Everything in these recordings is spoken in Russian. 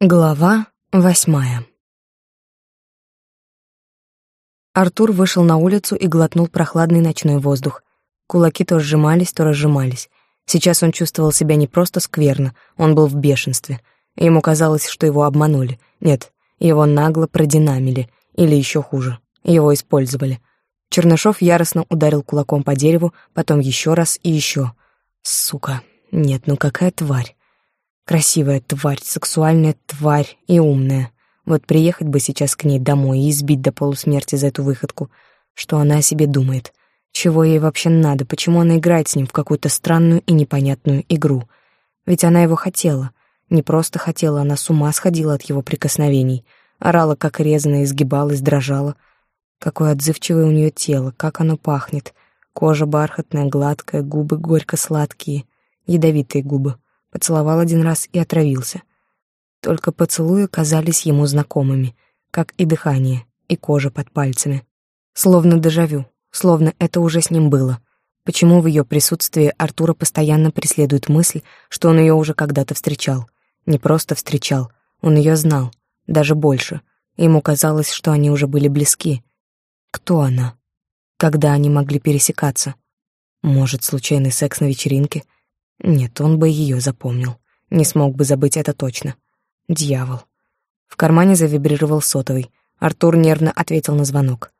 Глава восьмая Артур вышел на улицу и глотнул прохладный ночной воздух. Кулаки то сжимались, то разжимались. Сейчас он чувствовал себя не просто скверно, он был в бешенстве. Ему казалось, что его обманули. Нет, его нагло продинамили. Или еще хуже, его использовали. Чернышов яростно ударил кулаком по дереву, потом еще раз и еще. Сука, нет, ну какая тварь. Красивая тварь, сексуальная тварь и умная. Вот приехать бы сейчас к ней домой и избить до полусмерти за эту выходку. Что она о себе думает? Чего ей вообще надо? Почему она играет с ним в какую-то странную и непонятную игру? Ведь она его хотела. Не просто хотела, она с ума сходила от его прикосновений. Орала, как резаная, изгибалась, дрожала. Какое отзывчивое у нее тело, как оно пахнет. Кожа бархатная, гладкая, губы горько-сладкие, ядовитые губы поцеловал один раз и отравился. Только поцелуи казались ему знакомыми, как и дыхание, и кожа под пальцами. Словно дежавю, словно это уже с ним было. Почему в ее присутствии Артура постоянно преследует мысль, что он ее уже когда-то встречал? Не просто встречал, он ее знал, даже больше. Ему казалось, что они уже были близки. Кто она? Когда они могли пересекаться? Может, случайный секс на вечеринке — нет, он бы ее запомнил. Не смог бы забыть это точно. Дьявол. В кармане завибрировал сотовый. Артур нервно ответил на звонок.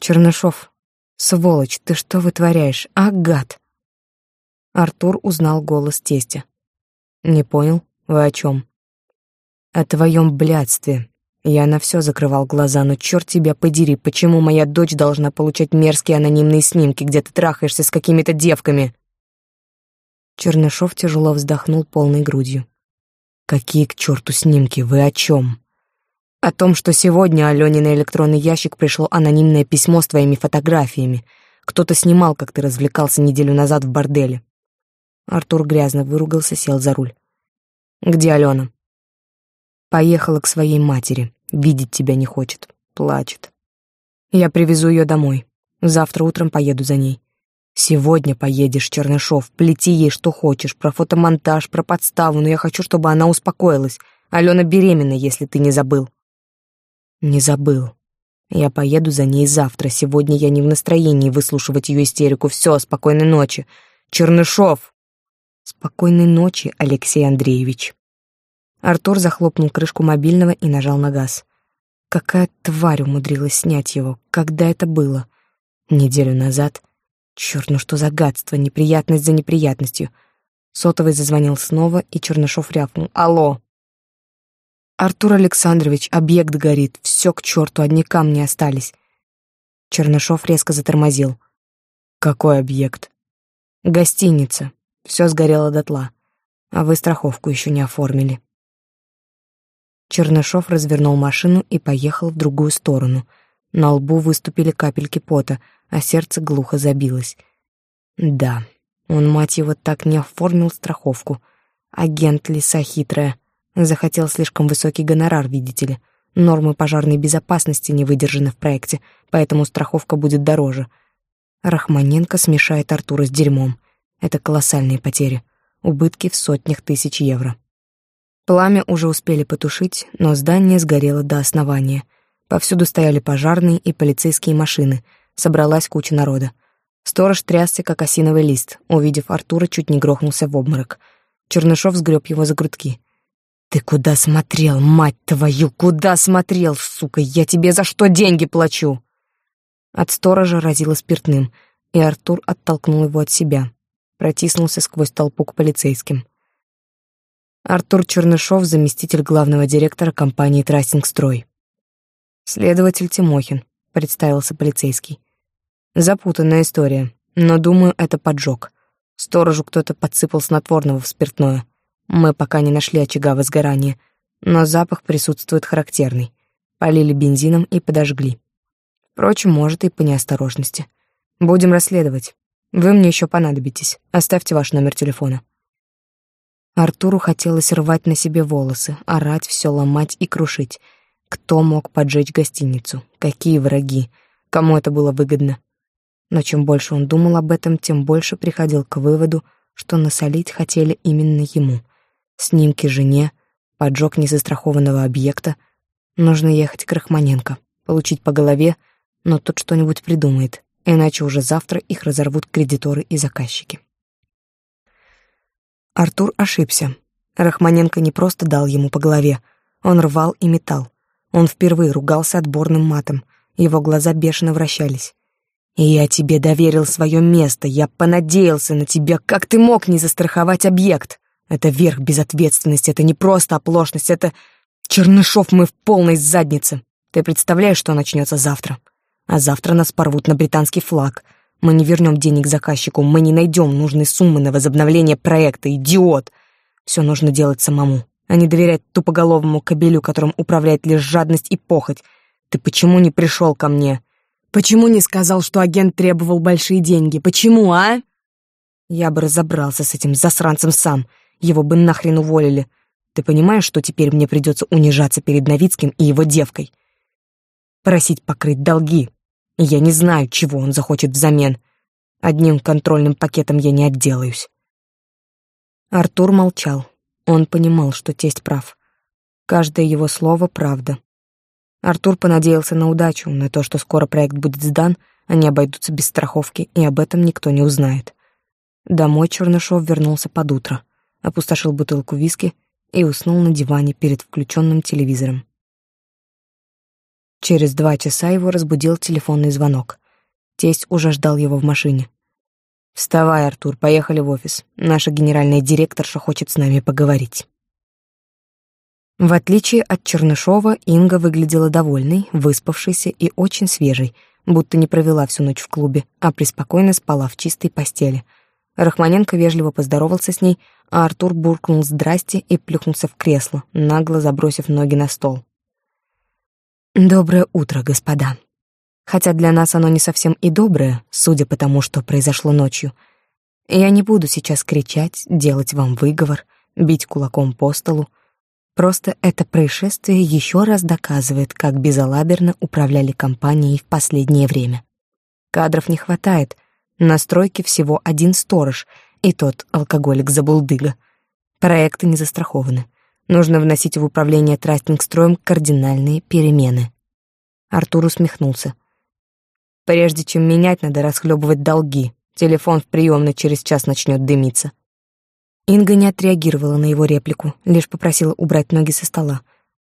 «Чернышов, сволочь, ты что вытворяешь? А, гад!» Артур узнал голос тестя. «Не понял, вы о чем?» «О твоем блядстве. Я на все закрывал глаза, но черт тебя подери, почему моя дочь должна получать мерзкие анонимные снимки, где ты трахаешься с какими-то девками?» Чернышов тяжело вздохнул полной грудью. «Какие к черту снимки? Вы о чем?» «О том, что сегодня Алене на электронный ящик пришло анонимное письмо с твоими фотографиями. Кто-то снимал, как ты развлекался неделю назад в борделе». Артур грязно выругался, сел за руль. «Где Алена?» «Поехала к своей матери. Видеть тебя не хочет. Плачет. Я привезу ее домой. Завтра утром поеду за ней. Сегодня поедешь, Чернышов, плети ей что хочешь, про фотомонтаж, про подставу, но я хочу, чтобы она успокоилась. Алена беременна, если ты не забыл. Не забыл. Я поеду за ней завтра. Сегодня я не в настроении выслушивать ее истерику. Все, спокойной ночи. Чернышов! Спокойной ночи, Алексей Андреевич. Артур захлопнул крышку мобильного и нажал на газ. Какая тварь умудрилась снять его? Когда это было? Неделю назад? Черт, ну что за гадство, неприятность за неприятностью. Сотовый зазвонил снова, и Чернышов рявкнул. «Алло!» «Артур Александрович, объект горит. Все к черту, одни камни остались». Чернышов резко затормозил. «Какой объект?» «Гостиница. Все сгорело дотла. А вы страховку еще не оформили». Чернышов развернул машину и поехал в другую сторону. На лбу выступили капельки пота — а сердце глухо забилось. Да, он, мать его, так не оформил страховку. Агент лиса хитрая. Захотел слишком высокий гонорар, видите ли. Нормы пожарной безопасности не выдержаны в проекте, поэтому страховка будет дороже. Рахманенко смешает Артура с дерьмом. Это колоссальные потери. Убытки в сотнях тысяч евро. Пламя уже успели потушить, но здание сгорело до основания. Повсюду стояли пожарные и полицейские машины — собралась куча народа. Сторож трясся, как осиновый лист. Увидев Артура, чуть не грохнулся в обморок. Чернышов сгреб его за грудки. «Ты куда смотрел, мать твою, куда смотрел, сука? Я тебе за что деньги плачу?» От сторожа разило спиртным, и Артур оттолкнул его от себя. Протиснулся сквозь толпу к полицейским. Артур Чернышов, заместитель главного директора компании «Трассингстрой». Следователь Тимохин, представился полицейский. Запутанная история, но, думаю, это поджог. Сторожу кто-то подсыпал снотворного в спиртное. Мы пока не нашли очага возгорания, но запах присутствует характерный. Полили бензином и подожгли. Впрочем, может, и по неосторожности. Будем расследовать. Вы мне еще понадобитесь. Оставьте ваш номер телефона. Артуру хотелось рвать на себе волосы, орать, все ломать и крушить. Кто мог поджечь гостиницу? Какие враги? Кому это было выгодно? Но чем больше он думал об этом, тем больше приходил к выводу, что насолить хотели именно ему. Снимки жене, поджог незастрахованного объекта. Нужно ехать к Рахманенко, получить по голове, но тот что-нибудь придумает, иначе уже завтра их разорвут кредиторы и заказчики. Артур ошибся. Рахманенко не просто дал ему по голове, он рвал и метал. Он впервые ругался отборным матом, его глаза бешено вращались. «Я тебе доверил свое место, я понадеялся на тебя, как ты мог не застраховать объект? Это верх безответственности, это не просто оплошность, это... Чернышов мы в полной заднице. Ты представляешь, что начнется завтра? А завтра нас порвут на британский флаг. Мы не вернем денег заказчику, мы не найдем нужной суммы на возобновление проекта, идиот. Все нужно делать самому а не доверять тупоголовому кобелю, которым управляет лишь жадность и похоть. Ты почему не пришел ко мне? Почему не сказал, что агент требовал большие деньги? Почему, а? Я бы разобрался с этим засранцем сам. Его бы нахрен уволили. Ты понимаешь, что теперь мне придется унижаться перед Новицким и его девкой? Просить покрыть долги. Я не знаю, чего он захочет взамен. Одним контрольным пакетом я не отделаюсь. Артур молчал. Он понимал, что тесть прав. Каждое его слово — правда. Артур понадеялся на удачу, на то, что скоро проект будет сдан, они обойдутся без страховки, и об этом никто не узнает. Домой Чернышов вернулся под утро, опустошил бутылку виски и уснул на диване перед включенным телевизором. Через два часа его разбудил телефонный звонок. Тесть уже ждал его в машине. «Вставай, Артур, поехали в офис. Наша генеральная директорша хочет с нами поговорить». В отличие от Чернышова, Инга выглядела довольной, выспавшейся и очень свежей, будто не провела всю ночь в клубе, а преспокойно спала в чистой постели. Рахманенко вежливо поздоровался с ней, а Артур буркнул «здрасте» и плюхнулся в кресло, нагло забросив ноги на стол. «Доброе утро, господа», хотя для нас оно не совсем и доброе, судя по тому, что произошло ночью. Я не буду сейчас кричать, делать вам выговор, бить кулаком по столу. Просто это происшествие еще раз доказывает, как безалаберно управляли компанией в последнее время. Кадров не хватает, на стройке всего один сторож, и тот алкоголик-забулдыга. Проекты не застрахованы. Нужно вносить в управление трастингстроем кардинальные перемены. Артур усмехнулся. Прежде чем менять, надо расхлебывать долги. Телефон в приемной через час начнет дымиться. Инга не отреагировала на его реплику, лишь попросила убрать ноги со стола.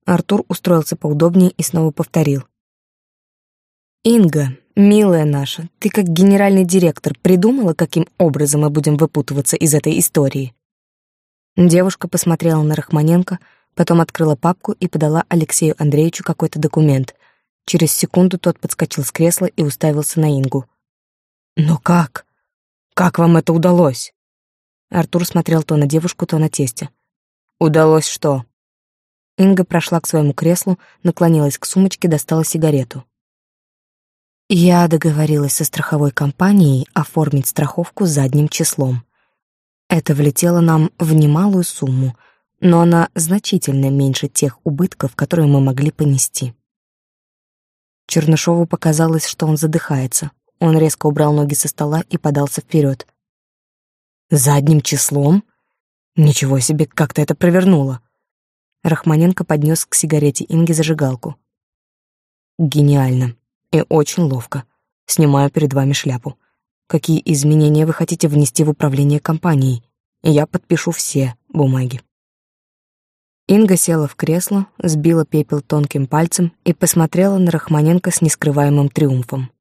Артур устроился поудобнее и снова повторил. «Инга, милая наша, ты как генеральный директор придумала, каким образом мы будем выпутываться из этой истории?» Девушка посмотрела на Рахманенко, потом открыла папку и подала Алексею Андреевичу какой-то документ. Через секунду тот подскочил с кресла и уставился на Ингу. «Но как? Как вам это удалось?» Артур смотрел то на девушку, то на тестя. «Удалось что?» Инга прошла к своему креслу, наклонилась к сумочке, достала сигарету. Я договорилась со страховой компанией оформить страховку задним числом. Это влетело нам в немалую сумму, но она значительно меньше тех убытков, которые мы могли понести. Чернышову показалось, что он задыхается. Он резко убрал ноги со стола и подался вперед. «Задним числом? Ничего себе, как ты это провернула!» Рахманенко поднес к сигарете Инги зажигалку. «Гениально и очень ловко. Снимаю перед вами шляпу. Какие изменения вы хотите внести в управление компанией? Я подпишу все бумаги». Инга села в кресло, сбила пепел тонким пальцем и посмотрела на Рахманенко с нескрываемым триумфом.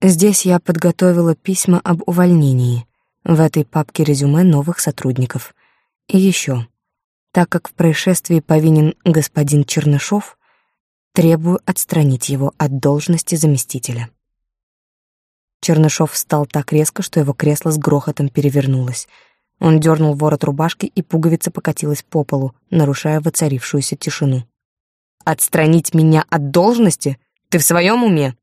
Здесь я подготовила письма об увольнении. В этой папке резюме новых сотрудников. И еще, так как в происшествии повинен господин Чернышов, требую отстранить его от должности заместителя. Чернышов встал так резко, что его кресло с грохотом перевернулось — он дернул ворот рубашки, и пуговица покатилась по полу, нарушая воцарившуюся тишину. «Отстранить меня от должности? Ты в своем уме?»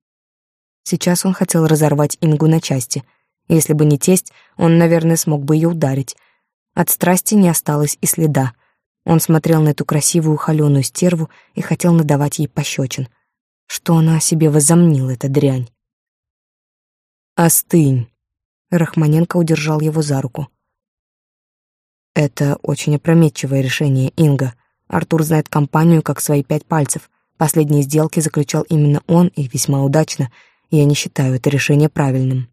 Сейчас он хотел разорвать Ингу на части. Если бы не тесть, он, наверное, смог бы ее ударить. От страсти не осталось и следа. Он смотрел на эту красивую холеную стерву и хотел надавать ей пощечин. Что она о себе возомнила, эта дрянь? «Остынь!» Рахманенко удержал его за руку. Это очень опрометчивое решение, Инга. Артур знает компанию как свои пять пальцев. Последние сделки заключал именно он, и весьма удачно. Я не считаю это решение правильным.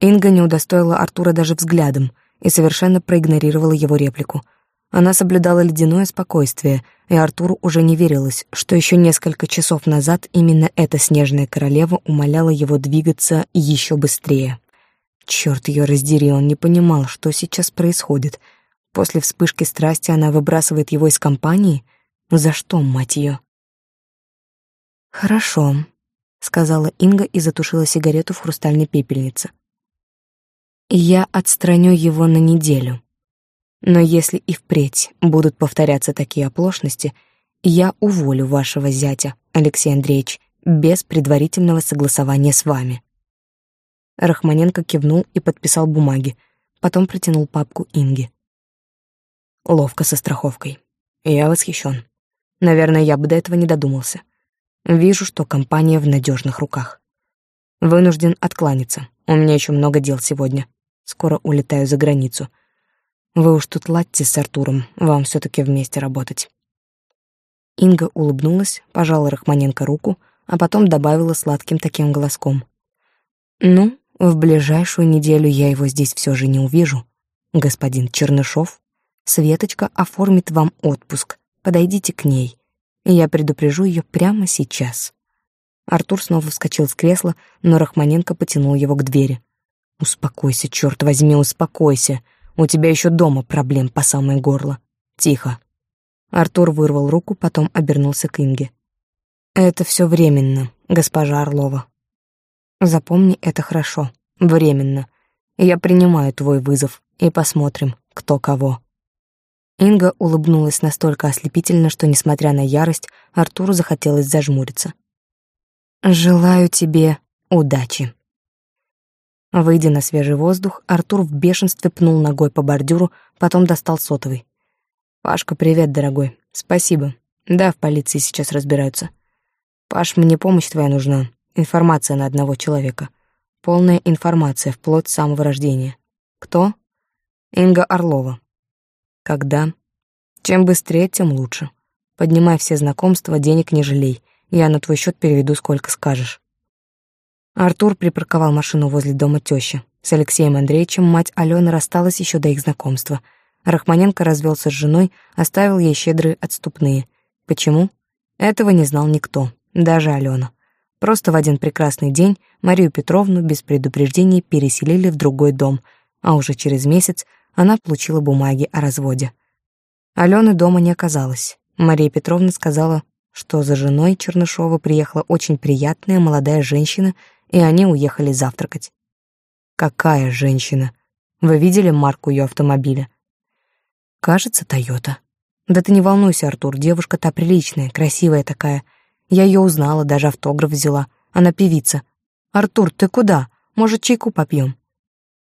Инга не удостоила Артура даже взглядом и совершенно проигнорировала его реплику. Она соблюдала ледяное спокойствие, и Артуру уже не верилось, что еще несколько часов назад именно эта снежная королева умоляла его двигаться еще быстрее. Черт ее раздери, он не понимал, что сейчас происходит. После вспышки страсти она выбрасывает его из компании? За что, мать ее? «Хорошо», — сказала Инга и затушила сигарету в хрустальной пепельнице. «Я отстраню его на неделю. Но если и впредь будут повторяться такие оплошности, я уволю вашего зятя, Алексей Андреевич, без предварительного согласования с вами». Рахманенко кивнул и подписал бумаги, потом протянул папку Инге. Ловко со страховкой. Я восхищен. Наверное, я бы до этого не додумался. Вижу, что компания в надежных руках. Вынужден откланяться. У меня еще много дел сегодня. Скоро улетаю за границу. Вы уж тут ладьте с Артуром, вам все таки вместе работать. Инга улыбнулась, пожала Рахманенко руку, а потом добавила сладким таким голоском. «Ну, в ближайшую неделю я его здесь все же не увижу. Господин Чернышов, Светочка оформит вам отпуск. Подойдите к ней. Я предупрежу ее прямо сейчас. Артур снова вскочил с кресла, но Рахманенко потянул его к двери. «Успокойся, черт возьми, успокойся. У тебя еще дома проблем по самое горло. Тихо». Артур вырвал руку, потом обернулся к Инге. «Это все временно, госпожа Орлова. Запомни это хорошо. Временно. Я принимаю твой вызов, и посмотрим, кто кого. Инга улыбнулась настолько ослепительно, что, несмотря на ярость, Артуру захотелось зажмуриться. «Желаю тебе удачи». Выйдя на свежий воздух, Артур в бешенстве пнул ногой по бордюру, потом достал сотовый. «Пашка, привет, дорогой. Спасибо. Да, в полиции сейчас разбираются. Паш, мне помощь твоя нужна. Информация на одного человека. Полная информация, вплоть самого рождения. Кто? Инга Орлова. Когда? Чем быстрее, тем лучше. Поднимай все знакомства, денег не жалей. Я на твой счет переведу, сколько скажешь. Артур припарковал машину возле дома тещи. С Алексеем Андреевичем мать Алены рассталась еще до их знакомства. Рахманенко развелся с женой, оставил ей щедрые отступные. Почему? Этого не знал никто, даже Алена. Просто в один прекрасный день Марию Петровну без предупреждения переселили в другой дом, а уже через месяц она получила бумаги о разводе. Алены дома не оказалось. Мария Петровна сказала, что за женой Чернышова приехала очень приятная молодая женщина, и они уехали завтракать. Какая женщина? Вы видели марку ее автомобиля? Кажется, Тойота. Да ты не волнуйся, Артур, девушка та приличная, красивая такая — я ее узнала, даже автограф взяла. Она певица. «Артур, ты куда? Может, чайку попьем?»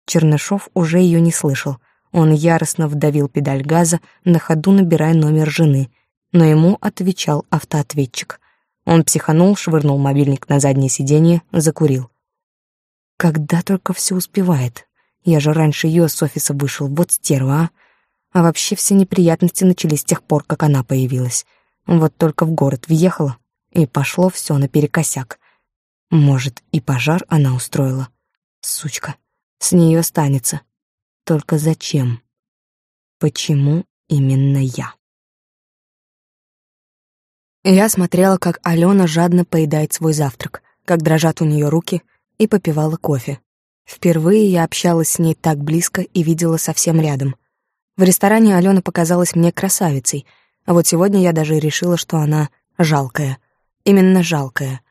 Чернышов уже ее не слышал. Он яростно вдавил педаль газа, на ходу набирая номер жены, но ему отвечал автоответчик. Он психанул, швырнул мобильник на заднее сиденье, закурил. Когда только все успевает. Я же раньше ее с офиса вышел, вот стерва, а? А вообще все неприятности начались с тех пор, как она появилась. Вот только в город въехала, и пошло все наперекосяк. Может, и пожар она устроила. Сучка, с нее останется. Только зачем? Почему именно я? Я смотрела, как Алена жадно поедает свой завтрак, как дрожат у нее руки, и попивала кофе. Впервые я общалась с ней так близко и видела совсем рядом. В ресторане Алена показалась мне красавицей, а вот сегодня я даже решила, что она жалкая — Именно жалкая.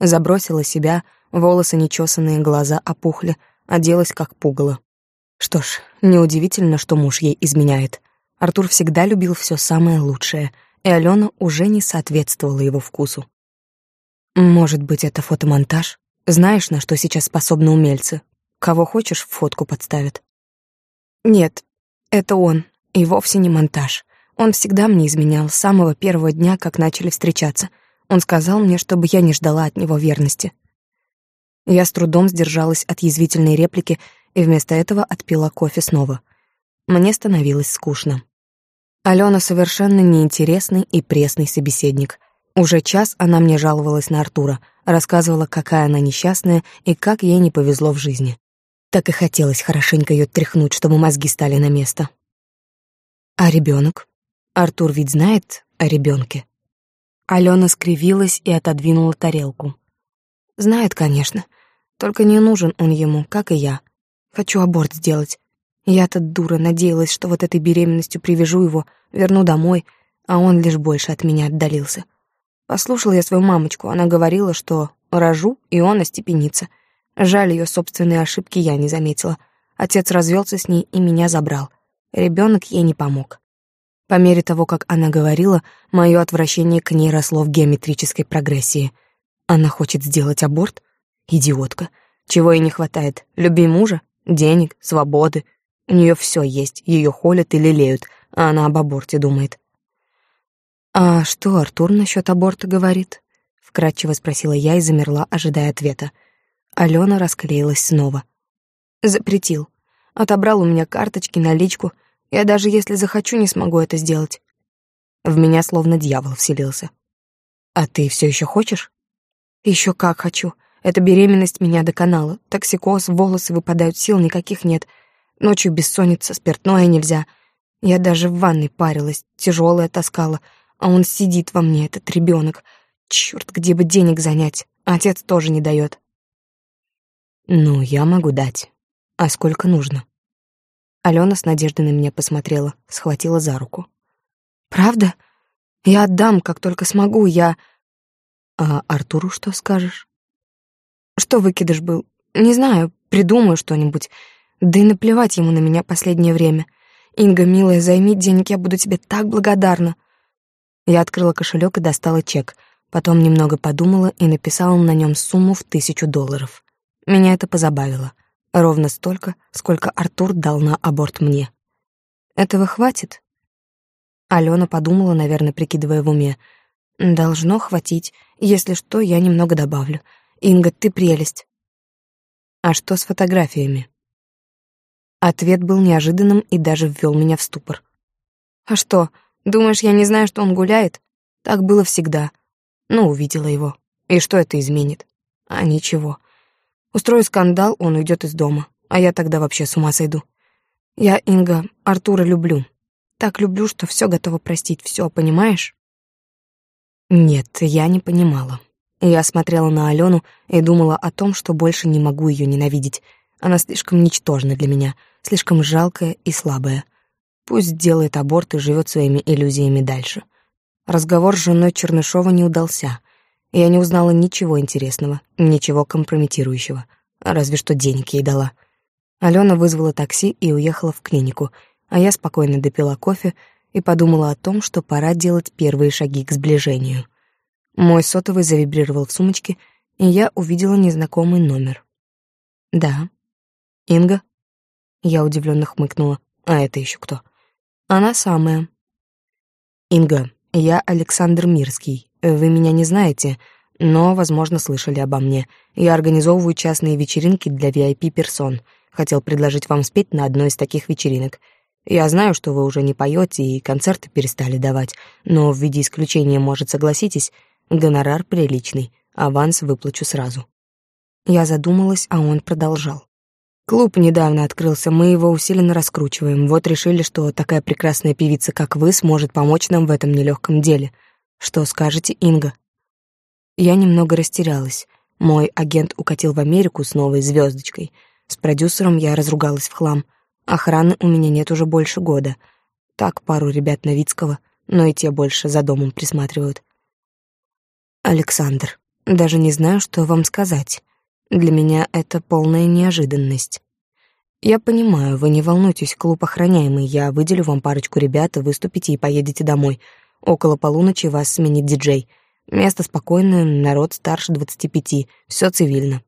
Забросила себя, волосы нечесанные, глаза опухли, оделась как пугало. Что ж, неудивительно, что муж ей изменяет. Артур всегда любил все самое лучшее, и Алена уже не соответствовала его вкусу. Может быть, это фотомонтаж? Знаешь, на что сейчас способны умельцы? Кого хочешь, в фотку подставят. Нет, это он, и вовсе не монтаж. Он всегда мне изменял с самого первого дня, как начали встречаться — он сказал мне, чтобы я не ждала от него верности. Я с трудом сдержалась от язвительной реплики и вместо этого отпила кофе снова. Мне становилось скучно. Алена совершенно неинтересный и пресный собеседник. Уже час она мне жаловалась на Артура, рассказывала, какая она несчастная и как ей не повезло в жизни. Так и хотелось хорошенько ее тряхнуть, чтобы мозги стали на место. А ребенок? Артур ведь знает о ребенке. Алена скривилась и отодвинула тарелку. Знает, конечно. Только не нужен он ему, как и я. Хочу аборт сделать. Я-то дура надеялась, что вот этой беременностью привяжу его, верну домой, а он лишь больше от меня отдалился. Послушала я свою мамочку, она говорила, что рожу, и он остепенится. Жаль, ее собственные ошибки я не заметила. Отец развелся с ней и меня забрал. Ребенок ей не помог. По мере того, как она говорила, мое отвращение к ней росло в геометрической прогрессии. Она хочет сделать аборт? Идиотка. Чего ей не хватает? Любви мужа? Денег? Свободы? У нее все есть, ее холят и лелеют, а она об аборте думает. «А что Артур насчет аборта говорит?» — вкратчиво спросила я и замерла, ожидая ответа. Алена расклеилась снова. «Запретил. Отобрал у меня карточки, наличку. Я даже если захочу, не смогу это сделать». В меня словно дьявол вселился. «А ты все еще хочешь?» Еще как хочу. Эта беременность меня доконала. Токсикоз, волосы выпадают, сил никаких нет. Ночью бессонница, спиртное нельзя. Я даже в ванной парилась, тяжелая таскала, а он сидит во мне, этот ребенок. Черт, где бы денег занять? Отец тоже не дает. Ну, я могу дать. А сколько нужно? Алена с надеждой на меня посмотрела, схватила за руку. Правда? Я отдам, как только смогу, я... А Артуру что скажешь? Что выкидыш был? Не знаю, придумаю что-нибудь. Да и наплевать ему на меня последнее время. Инга, милая, займи денег, я буду тебе так благодарна. Я открыла кошелек и достала чек. Потом немного подумала и написала на нем сумму в тысячу долларов. Меня это позабавило. Ровно столько, сколько Артур дал на аборт мне. Этого хватит? Алена подумала, наверное, прикидывая в уме. Должно хватить. Если что, я немного добавлю. Инга, ты прелесть. А что с фотографиями? Ответ был неожиданным и даже ввел меня в ступор. «А что, думаешь, я не знаю, что он гуляет? Так было всегда. Ну, увидела его. И что это изменит? А ничего. Устрою скандал, он уйдет из дома, а я тогда вообще с ума сойду. Я, Инга, Артура люблю. Так люблю, что все готова простить, все, понимаешь?» Нет, я не понимала. Я смотрела на Алену и думала о том, что больше не могу ее ненавидеть. Она слишком ничтожна для меня — слишком жалкая и слабая. Пусть делает аборт и живет своими иллюзиями дальше. Разговор с женой Чернышова не удался. Я не узнала ничего интересного, ничего компрометирующего, разве что денег ей дала. Алена вызвала такси и уехала в клинику, а я спокойно допила кофе и подумала о том, что пора делать первые шаги к сближению. Мой сотовый завибрировал в сумочке, и я увидела незнакомый номер. «Да. Инга?» Я удивленно хмыкнула. А это еще кто? Она самая. Инга, я Александр Мирский. Вы меня не знаете, но, возможно, слышали обо мне. Я организовываю частные вечеринки для VIP-персон. Хотел предложить вам спеть на одной из таких вечеринок. Я знаю, что вы уже не поете и концерты перестали давать, но в виде исключения, может, согласитесь, гонорар приличный, аванс выплачу сразу. Я задумалась, а он продолжал. Клуб недавно открылся, мы его усиленно раскручиваем. Вот решили, что такая прекрасная певица, как вы, сможет помочь нам в этом нелегком деле. Что скажете, Инга? Я немного растерялась. Мой агент укатил в Америку с новой звездочкой. С продюсером я разругалась в хлам. Охраны у меня нет уже больше года. Так, пару ребят Новицкого, но и те больше за домом присматривают. Александр, даже не знаю, что вам сказать. Для меня это полная неожиданность. Я понимаю, вы не волнуйтесь, клуб охраняемый. Я выделю вам парочку ребят, выступите и поедете домой. Около полуночи вас сменит диджей. Место спокойное, народ старше двадцати пяти, все цивильно.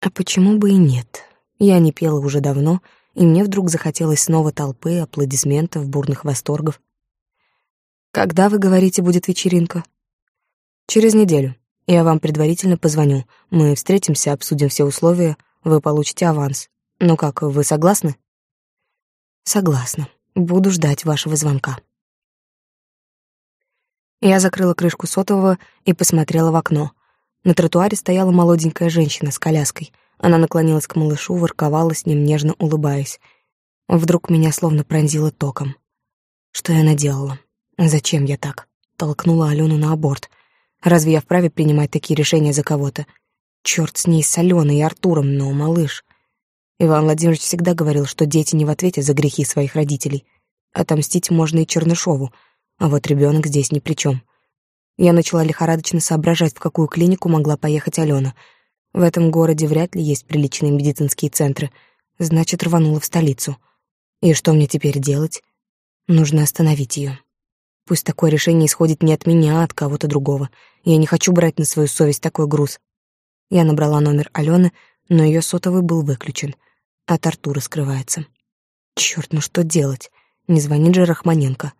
А почему бы и нет? Я не пела уже давно, и мне вдруг захотелось снова толпы, аплодисментов, бурных восторгов. Когда, вы говорите, будет вечеринка? Через неделю. Я вам предварительно позвоню. Мы встретимся, обсудим все условия, вы получите аванс. Ну как, вы согласны? Согласна. Буду ждать вашего звонка. Я закрыла крышку сотового и посмотрела в окно. На тротуаре стояла молоденькая женщина с коляской. Она наклонилась к малышу, ворковала с ним, нежно улыбаясь. Вдруг меня словно пронзило током. Что я наделала? Зачем я так? Толкнула Алену на аборт. Разве я вправе принимать такие решения за кого-то? Черт с ней, с Аленой и Артуром, но малыш. Иван Владимирович всегда говорил, что дети не в ответе за грехи своих родителей. Отомстить можно и Чернышову, а вот ребенок здесь ни при чем. Я начала лихорадочно соображать, в какую клинику могла поехать Алена. В этом городе вряд ли есть приличные медицинские центры. Значит, рванула в столицу. И что мне теперь делать? Нужно остановить ее. Пусть такое решение исходит не от меня, а от кого-то другого. Я не хочу брать на свою совесть такой груз. Я набрала номер Алены, но ее сотовый был выключен. От Артура скрывается. Черт, ну что делать? Не звонит же Рахманенко.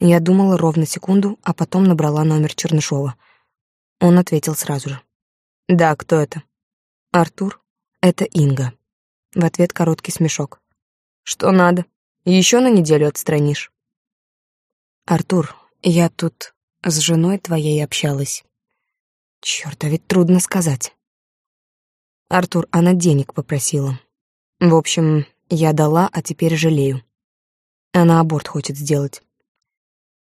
Я думала ровно секунду, а потом набрала номер Чернышова. Он ответил сразу же. «Да, кто это?» «Артур, это Инга». В ответ короткий смешок. «Что надо? Еще на неделю отстранишь?» «Артур, я тут с женой твоей общалась». Чёрт, а ведь трудно сказать. Артур, она денег попросила. В общем, я дала, а теперь жалею. Она аборт хочет сделать.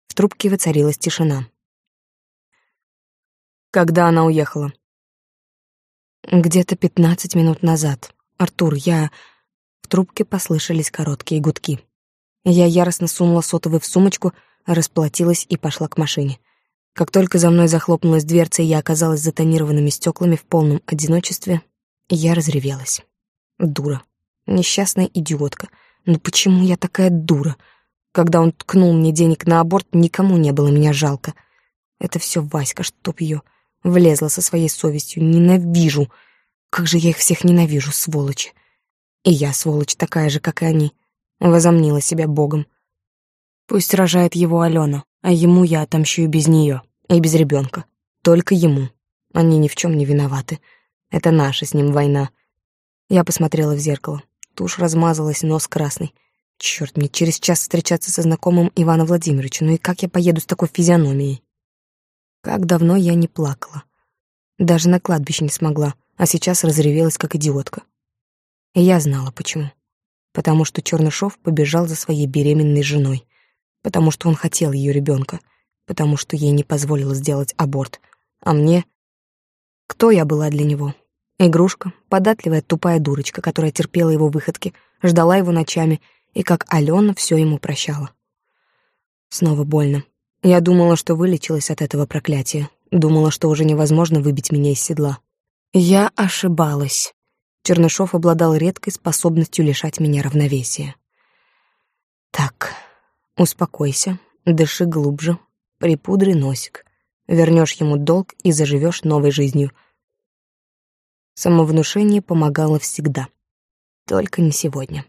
В трубке воцарилась тишина. Когда она уехала? Где-то пятнадцать минут назад. Артур, я... В трубке послышались короткие гудки. Я яростно сунула сотовый в сумочку, расплатилась и пошла к машине. Как только за мной захлопнулась дверца, и я оказалась за тонированными стеклами в полном одиночестве, я разревелась. Дура. Несчастная идиотка. Но почему я такая дура? Когда он ткнул мне денег на аборт, никому не было меня жалко. Это все Васька, чтоб ее влезла со своей совестью. Ненавижу. Как же я их всех ненавижу, сволочи. И я, сволочь, такая же, как и они. Возомнила себя богом. Пусть рожает его Алена, а ему я отомщу и без нее, и без ребенка. Только ему. Они ни в чем не виноваты. Это наша с ним война. Я посмотрела в зеркало. Тушь размазалась, нос красный. Черт, мне через час встречаться со знакомым Ивана Владимировича. Ну и как я поеду с такой физиономией? Как давно я не плакала. Даже на кладбище не смогла, а сейчас разревелась, как идиотка. И я знала, почему. Потому что Чернышов побежал за своей беременной женой. Потому что он хотел ее ребенка. Потому что ей не позволило сделать аборт. А мне... Кто я была для него? Игрушка, податливая тупая дурочка, которая терпела его выходки, ждала его ночами, и как Алена все ему прощала. Снова больно. Я думала, что вылечилась от этого проклятия. Думала, что уже невозможно выбить меня из седла. Я ошибалась. Чернышов обладал редкой способностью лишать меня равновесия. Так, успокойся, дыши глубже, припудри носик. Вернешь ему долг и заживешь новой жизнью — Самовнушение помогало всегда. Только не сегодня.